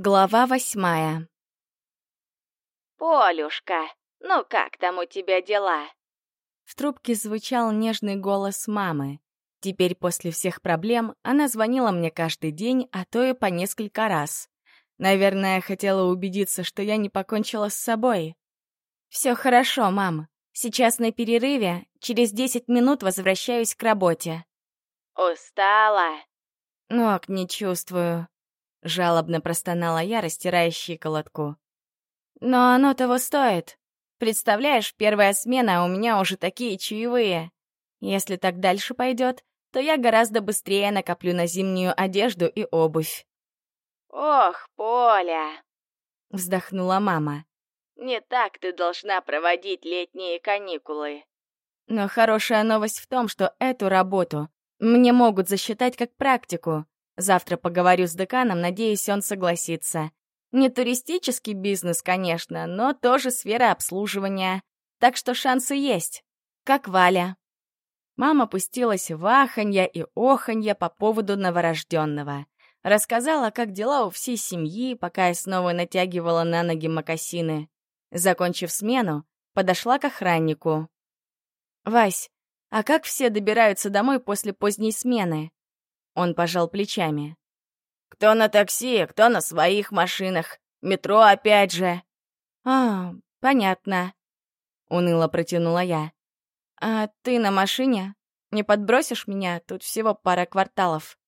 Глава восьмая «Полюшка, ну как там у тебя дела?» В трубке звучал нежный голос мамы. Теперь после всех проблем она звонила мне каждый день, а то и по несколько раз. Наверное, хотела убедиться, что я не покончила с собой. «Все хорошо, мам. Сейчас на перерыве, через десять минут возвращаюсь к работе». «Устала?» «Ног не чувствую», — жалобно простонала я, растирая щиколотку. «Но оно того стоит. Представляешь, первая смена, а у меня уже такие чаевые. Если так дальше пойдет, то я гораздо быстрее накоплю на зимнюю одежду и обувь». «Ох, Поля!» — вздохнула мама. «Не так ты должна проводить летние каникулы». Но хорошая новость в том, что эту работу мне могут засчитать как практику. Завтра поговорю с деканом, надеюсь, он согласится. Не туристический бизнес, конечно, но тоже сфера обслуживания. Так что шансы есть. Как Валя. Мама пустилась в аханье и оханье по поводу новорожденного. Рассказала, как дела у всей семьи, пока я снова натягивала на ноги мокасины. Закончив смену, подошла к охраннику. «Вась, а как все добираются домой после поздней смены? Он пожал плечами. Кто на такси, кто на своих машинах. Метро опять же. А, понятно. Уныло протянула я. А ты на машине? Не подбросишь меня? Тут всего пара кварталов.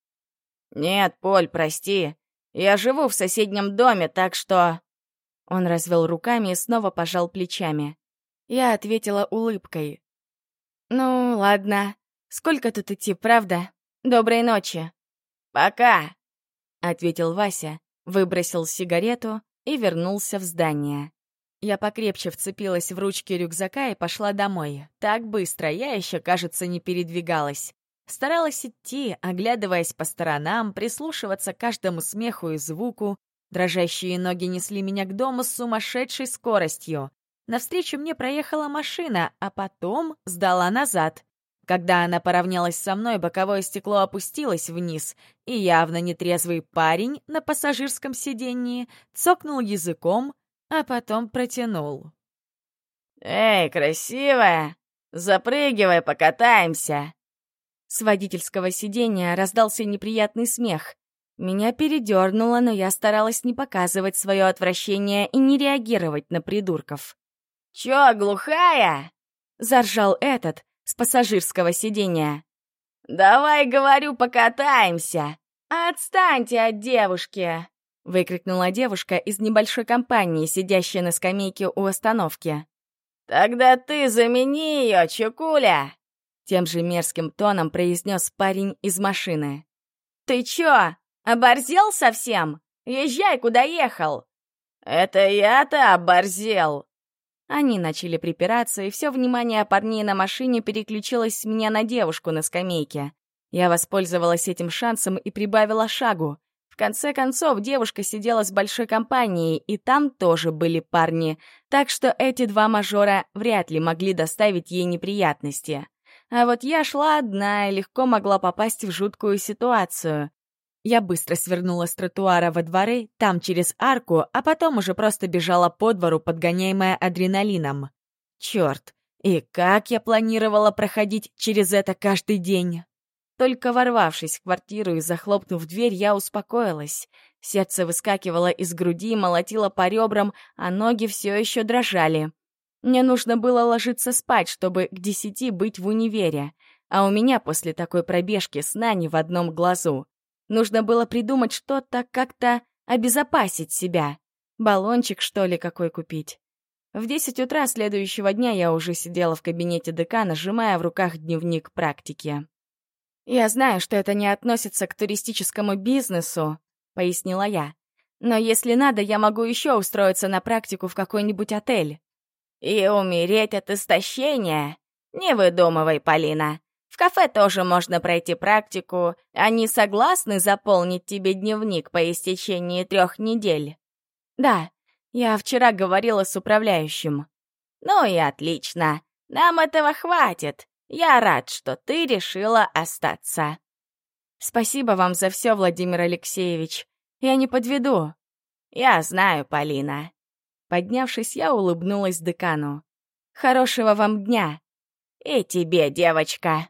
Нет, Поль, прости. Я живу в соседнем доме, так что... Он развел руками и снова пожал плечами. Я ответила улыбкой. «Ну, ладно. Сколько тут идти, правда? Доброй ночи». «Пока», — ответил Вася, выбросил сигарету и вернулся в здание. Я покрепче вцепилась в ручки рюкзака и пошла домой. Так быстро я еще, кажется, не передвигалась. Старалась идти, оглядываясь по сторонам, прислушиваться к каждому смеху и звуку. Дрожащие ноги несли меня к дому с сумасшедшей скоростью. Навстречу мне проехала машина, а потом сдала назад. Когда она поравнялась со мной, боковое стекло опустилось вниз, и явно нетрезвый парень на пассажирском сиденье цокнул языком, а потом протянул. «Эй, красивая! Запрыгивай, покатаемся!» С водительского сиденья раздался неприятный смех. Меня передернуло, но я старалась не показывать свое отвращение и не реагировать на придурков. «Чё, глухая?» — заржал этот с пассажирского сиденья. «Давай, говорю, покатаемся! Отстаньте от девушки!» — выкрикнула девушка из небольшой компании, сидящая на скамейке у остановки. «Тогда ты замени ее, Чукуля!» Тем же мерзким тоном произнес парень из машины. «Ты чё, оборзел совсем? Езжай, куда ехал!» «Это я-то оборзел!» Они начали припираться, и все внимание парней на машине переключилось с меня на девушку на скамейке. Я воспользовалась этим шансом и прибавила шагу. В конце концов, девушка сидела с большой компанией, и там тоже были парни, так что эти два мажора вряд ли могли доставить ей неприятности. А вот я шла одна и легко могла попасть в жуткую ситуацию. Я быстро свернула с тротуара во дворы, там через арку, а потом уже просто бежала по двору, подгоняемая адреналином. Черт, и как я планировала проходить через это каждый день? Только ворвавшись в квартиру и захлопнув дверь, я успокоилась. Сердце выскакивало из груди, молотило по ребрам, а ноги все еще дрожали. Мне нужно было ложиться спать, чтобы к десяти быть в универе, а у меня после такой пробежки сна ни в одном глазу. Нужно было придумать что-то, как-то обезопасить себя. Баллончик, что ли, какой купить? В десять утра следующего дня я уже сидела в кабинете декана, сжимая в руках дневник практики. «Я знаю, что это не относится к туристическому бизнесу», — пояснила я. «Но если надо, я могу еще устроиться на практику в какой-нибудь отель». «И умереть от истощения? Не выдумывай, Полина. Кафе тоже можно пройти практику. Они согласны заполнить тебе дневник по истечении трех недель? Да, я вчера говорила с управляющим. Ну и отлично. Нам этого хватит. Я рад, что ты решила остаться. Спасибо вам за все, Владимир Алексеевич. Я не подведу. «Я знаю, Полина». Поднявшись, я улыбнулась декану. «Хорошего вам дня!» «И тебе, девочка!»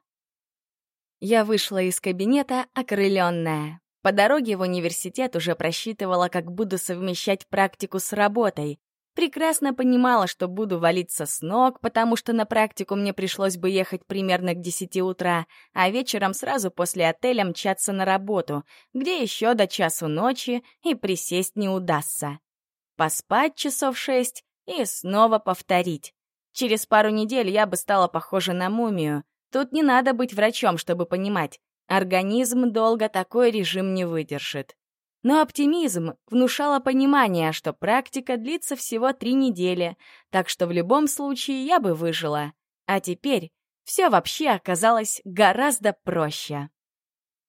Я вышла из кабинета, окрыленная. По дороге в университет уже просчитывала, как буду совмещать практику с работой. Прекрасно понимала, что буду валиться с ног, потому что на практику мне пришлось бы ехать примерно к 10 утра, а вечером сразу после отеля мчаться на работу, где еще до часу ночи и присесть не удастся. Поспать часов шесть и снова повторить. Через пару недель я бы стала похожа на мумию. Тут не надо быть врачом, чтобы понимать. Организм долго такой режим не выдержит. Но оптимизм внушало понимание, что практика длится всего три недели, так что в любом случае я бы выжила. А теперь все вообще оказалось гораздо проще.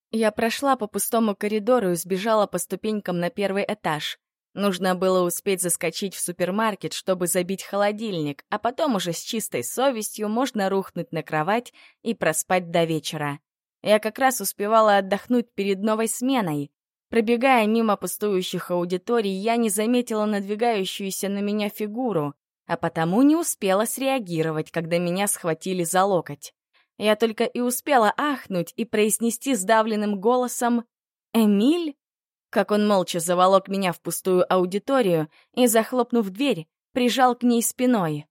Я прошла по пустому коридору и сбежала по ступенькам на первый этаж. Нужно было успеть заскочить в супермаркет, чтобы забить холодильник, а потом уже с чистой совестью можно рухнуть на кровать и проспать до вечера. Я как раз успевала отдохнуть перед новой сменой. Пробегая мимо пустующих аудиторий, я не заметила надвигающуюся на меня фигуру, а потому не успела среагировать, когда меня схватили за локоть. Я только и успела ахнуть и произнести сдавленным голосом «Эмиль?», как он молча заволок меня в пустую аудиторию и, захлопнув дверь, прижал к ней спиной.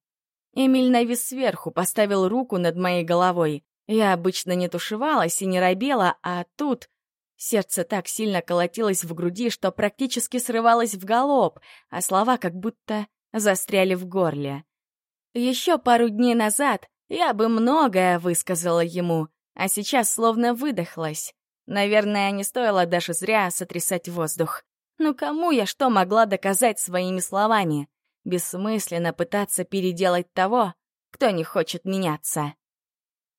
Эмиль навис сверху, поставил руку над моей головой, я обычно не тушевалась и не робела, а тут... Сердце так сильно колотилось в груди, что практически срывалось в галоп, а слова как будто застряли в горле. Еще пару дней назад я бы многое высказала ему, а сейчас словно выдохлась. Наверное, не стоило даже зря сотрясать воздух. Ну кому я что могла доказать своими словами? Бессмысленно пытаться переделать того, кто не хочет меняться.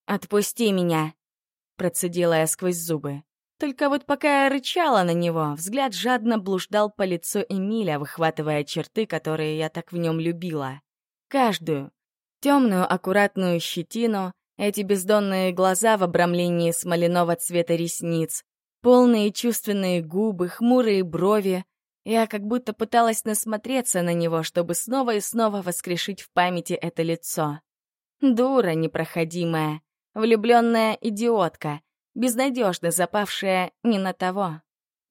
«Отпусти меня!» — процедила я сквозь зубы. Только вот пока я рычала на него, взгляд жадно блуждал по лицу Эмиля, выхватывая черты, которые я так в нем любила. Каждую. Темную, аккуратную щетину, эти бездонные глаза в обрамлении смоляного цвета ресниц, полные чувственные губы, хмурые брови. Я как будто пыталась насмотреться на него, чтобы снова и снова воскрешить в памяти это лицо. Дура непроходимая. Влюбленная идиотка, безнадежно запавшая не на того.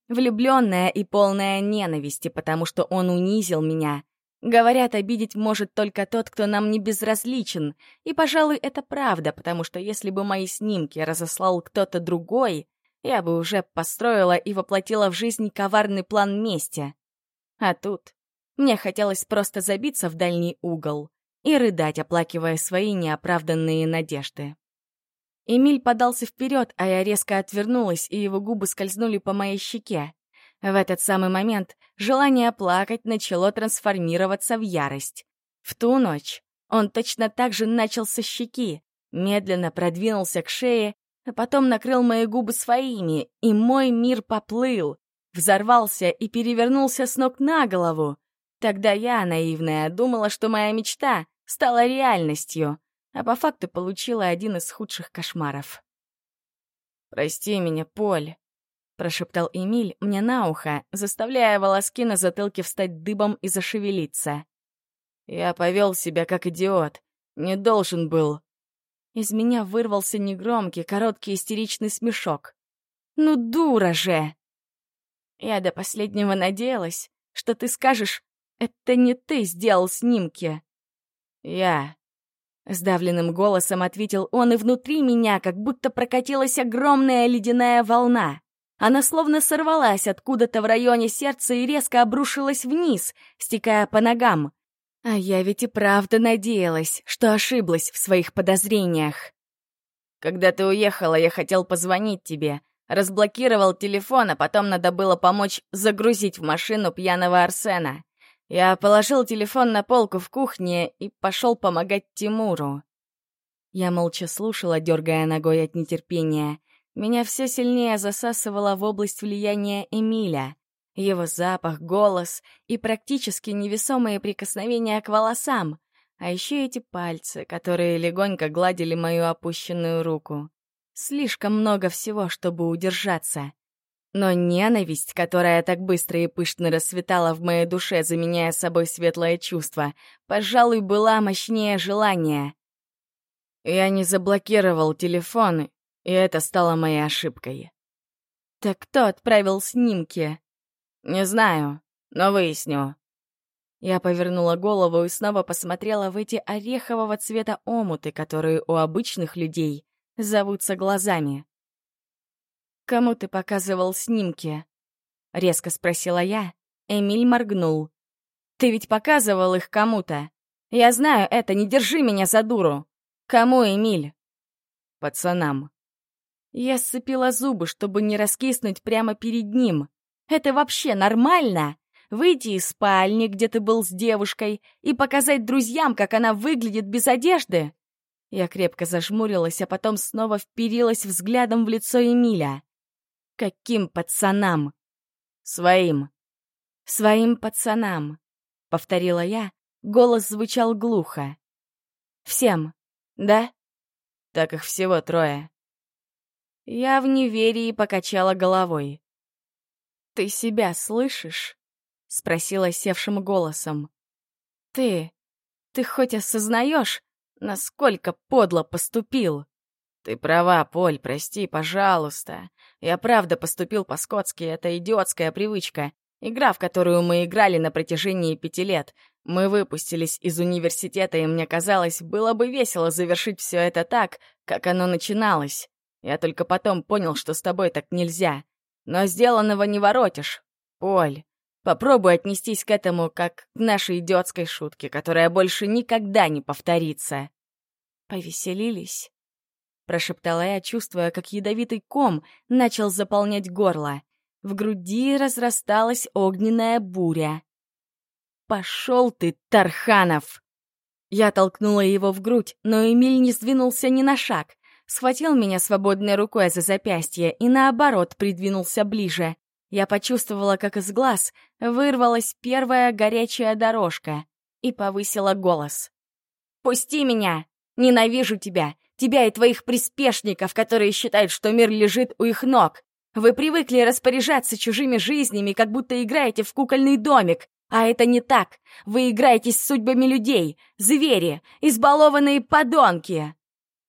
Влюбленная и полная ненависти, потому что он унизил меня. Говорят, обидеть может только тот, кто нам не безразличен. И, пожалуй, это правда, потому что если бы мои снимки разослал кто-то другой, я бы уже построила и воплотила в жизнь коварный план мести. А тут мне хотелось просто забиться в дальний угол и рыдать, оплакивая свои неоправданные надежды. Эмиль подался вперед, а я резко отвернулась, и его губы скользнули по моей щеке. В этот самый момент желание плакать начало трансформироваться в ярость. В ту ночь он точно так же начал со щеки, медленно продвинулся к шее, а потом накрыл мои губы своими, и мой мир поплыл, взорвался и перевернулся с ног на голову. Тогда я, наивная, думала, что моя мечта стала реальностью — а по факту получила один из худших кошмаров. «Прости меня, Поль», — прошептал Эмиль мне на ухо, заставляя волоски на затылке встать дыбом и зашевелиться. «Я повел себя как идиот. Не должен был». Из меня вырвался негромкий, короткий истеричный смешок. «Ну, дура же!» Я до последнего надеялась, что ты скажешь, это не ты сделал снимки. Я. Сдавленным голосом ответил он, и внутри меня как будто прокатилась огромная ледяная волна. Она словно сорвалась откуда-то в районе сердца и резко обрушилась вниз, стекая по ногам. А я ведь и правда надеялась, что ошиблась в своих подозрениях. Когда ты уехала, я хотел позвонить тебе. Разблокировал телефон, а потом надо было помочь загрузить в машину пьяного Арсена. Я положил телефон на полку в кухне и пошел помогать Тимуру. Я молча слушала, дергая ногой от нетерпения. Меня все сильнее засасывало в область влияния Эмиля. Его запах, голос и практически невесомые прикосновения к волосам. А еще эти пальцы, которые легонько гладили мою опущенную руку. Слишком много всего, чтобы удержаться. Но ненависть, которая так быстро и пышно расцветала в моей душе, заменяя собой светлое чувство, пожалуй, была мощнее желания. Я не заблокировал телефон, и это стало моей ошибкой. Так кто отправил снимки? Не знаю, но выясню. Я повернула голову и снова посмотрела в эти орехового цвета омуты, которые у обычных людей зовутся глазами. «Кому ты показывал снимки?» — резко спросила я. Эмиль моргнул. «Ты ведь показывал их кому-то. Я знаю это, не держи меня за дуру. Кому, Эмиль?» «Пацанам». Я сцепила зубы, чтобы не раскиснуть прямо перед ним. «Это вообще нормально?» Выйти из спальни, где ты был с девушкой, и показать друзьям, как она выглядит без одежды? Я крепко зажмурилась, а потом снова вперилась взглядом в лицо Эмиля. Каким пацанам? Своим. Своим пацанам, повторила я. Голос звучал глухо. Всем, да? Так их всего трое. Я в неверии покачала головой. Ты себя слышишь? спросила севшим голосом. Ты, ты хоть осознаешь, насколько подло поступил? Ты права, Поль, прости, пожалуйста. Я правда поступил по-скотски, это идиотская привычка. Игра, в которую мы играли на протяжении пяти лет. Мы выпустились из университета, и мне казалось, было бы весело завершить все это так, как оно начиналось. Я только потом понял, что с тобой так нельзя. Но сделанного не воротишь. Поль, попробуй отнестись к этому как к нашей идиотской шутке, которая больше никогда не повторится. Повеселились? прошептала я, чувствуя, как ядовитый ком начал заполнять горло. В груди разрасталась огненная буря. «Пошел ты, Тарханов!» Я толкнула его в грудь, но Эмиль не сдвинулся ни на шаг. Схватил меня свободной рукой за запястье и, наоборот, придвинулся ближе. Я почувствовала, как из глаз вырвалась первая горячая дорожка и повысила голос. «Пусти меня! Ненавижу тебя! Тебя и твоих приспешников, которые считают, что мир лежит у их ног. Вы привыкли распоряжаться чужими жизнями, как будто играете в кукольный домик. А это не так. Вы играетесь с судьбами людей, звери, избалованные подонки.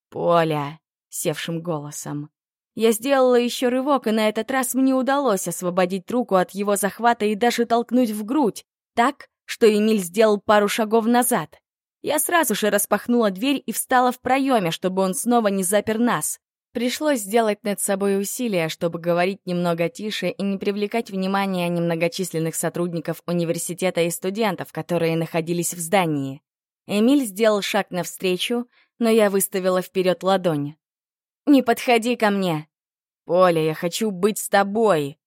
Поля, севшим голосом. Я сделала еще рывок, и на этот раз мне удалось освободить руку от его захвата и даже толкнуть в грудь, так, что Эмиль сделал пару шагов назад. Я сразу же распахнула дверь и встала в проеме, чтобы он снова не запер нас. Пришлось сделать над собой усилия, чтобы говорить немного тише и не привлекать внимания немногочисленных сотрудников университета и студентов, которые находились в здании. Эмиль сделал шаг навстречу, но я выставила вперед ладонь. «Не подходи ко мне!» «Поля, я хочу быть с тобой!»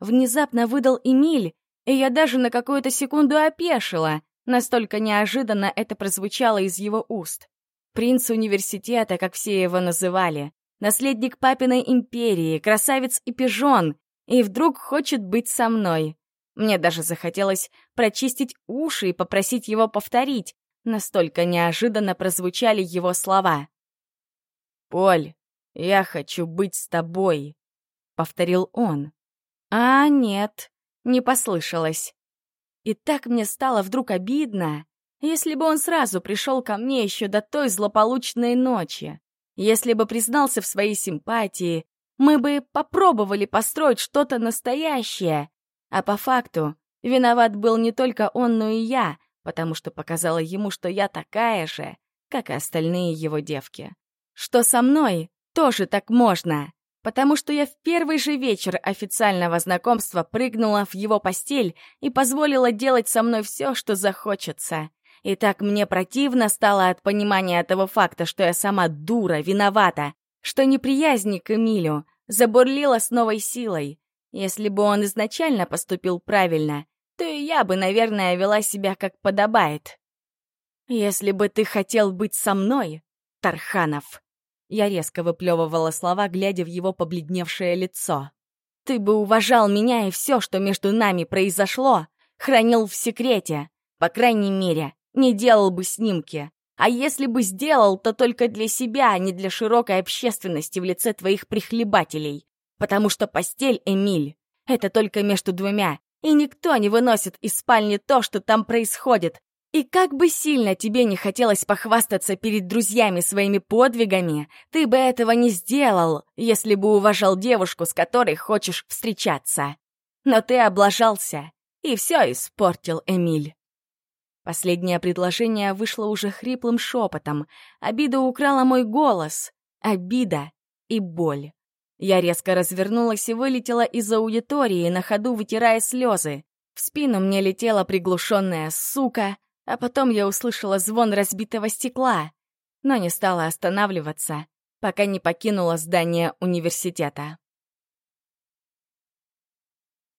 Внезапно выдал Эмиль, и я даже на какую-то секунду опешила, Настолько неожиданно это прозвучало из его уст. Принц университета, как все его называли, наследник папиной империи, красавец и пижон, и вдруг хочет быть со мной. Мне даже захотелось прочистить уши и попросить его повторить, настолько неожиданно прозвучали его слова. «Поль, я хочу быть с тобой», — повторил он. А нет, не послышалось. И так мне стало вдруг обидно, если бы он сразу пришел ко мне еще до той злополучной ночи, если бы признался в своей симпатии, мы бы попробовали построить что-то настоящее. А по факту виноват был не только он, но и я, потому что показала ему, что я такая же, как и остальные его девки. Что со мной тоже так можно потому что я в первый же вечер официального знакомства прыгнула в его постель и позволила делать со мной все, что захочется. И так мне противно стало от понимания того факта, что я сама дура, виновата, что неприязнь к Эмилю забурлила с новой силой. Если бы он изначально поступил правильно, то и я бы, наверное, вела себя как подобает. Если бы ты хотел быть со мной, Тарханов, я резко выплевывала слова, глядя в его побледневшее лицо. «Ты бы уважал меня и все, что между нами произошло, хранил в секрете. По крайней мере, не делал бы снимки. А если бы сделал, то только для себя, а не для широкой общественности в лице твоих прихлебателей. Потому что постель, Эмиль, это только между двумя, и никто не выносит из спальни то, что там происходит. И как бы сильно тебе не хотелось похвастаться перед друзьями своими подвигами, ты бы этого не сделал, если бы уважал девушку, с которой хочешь встречаться. Но ты облажался, и все испортил Эмиль. Последнее предложение вышло уже хриплым шепотом. Обида украла мой голос. Обида и боль. Я резко развернулась и вылетела из аудитории, на ходу вытирая слезы. В спину мне летела приглушенная сука, а потом я услышала звон разбитого стекла, но не стала останавливаться, пока не покинула здание университета.